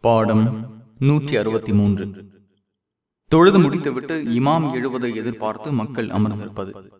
பாடம் நூற்றி அறுபத்தி மூன்று. தொழுது முடித்துவிட்டு இமாம் எழுவதை எதிர்பார்த்து மக்கள் அமர்ந்திருப்பது.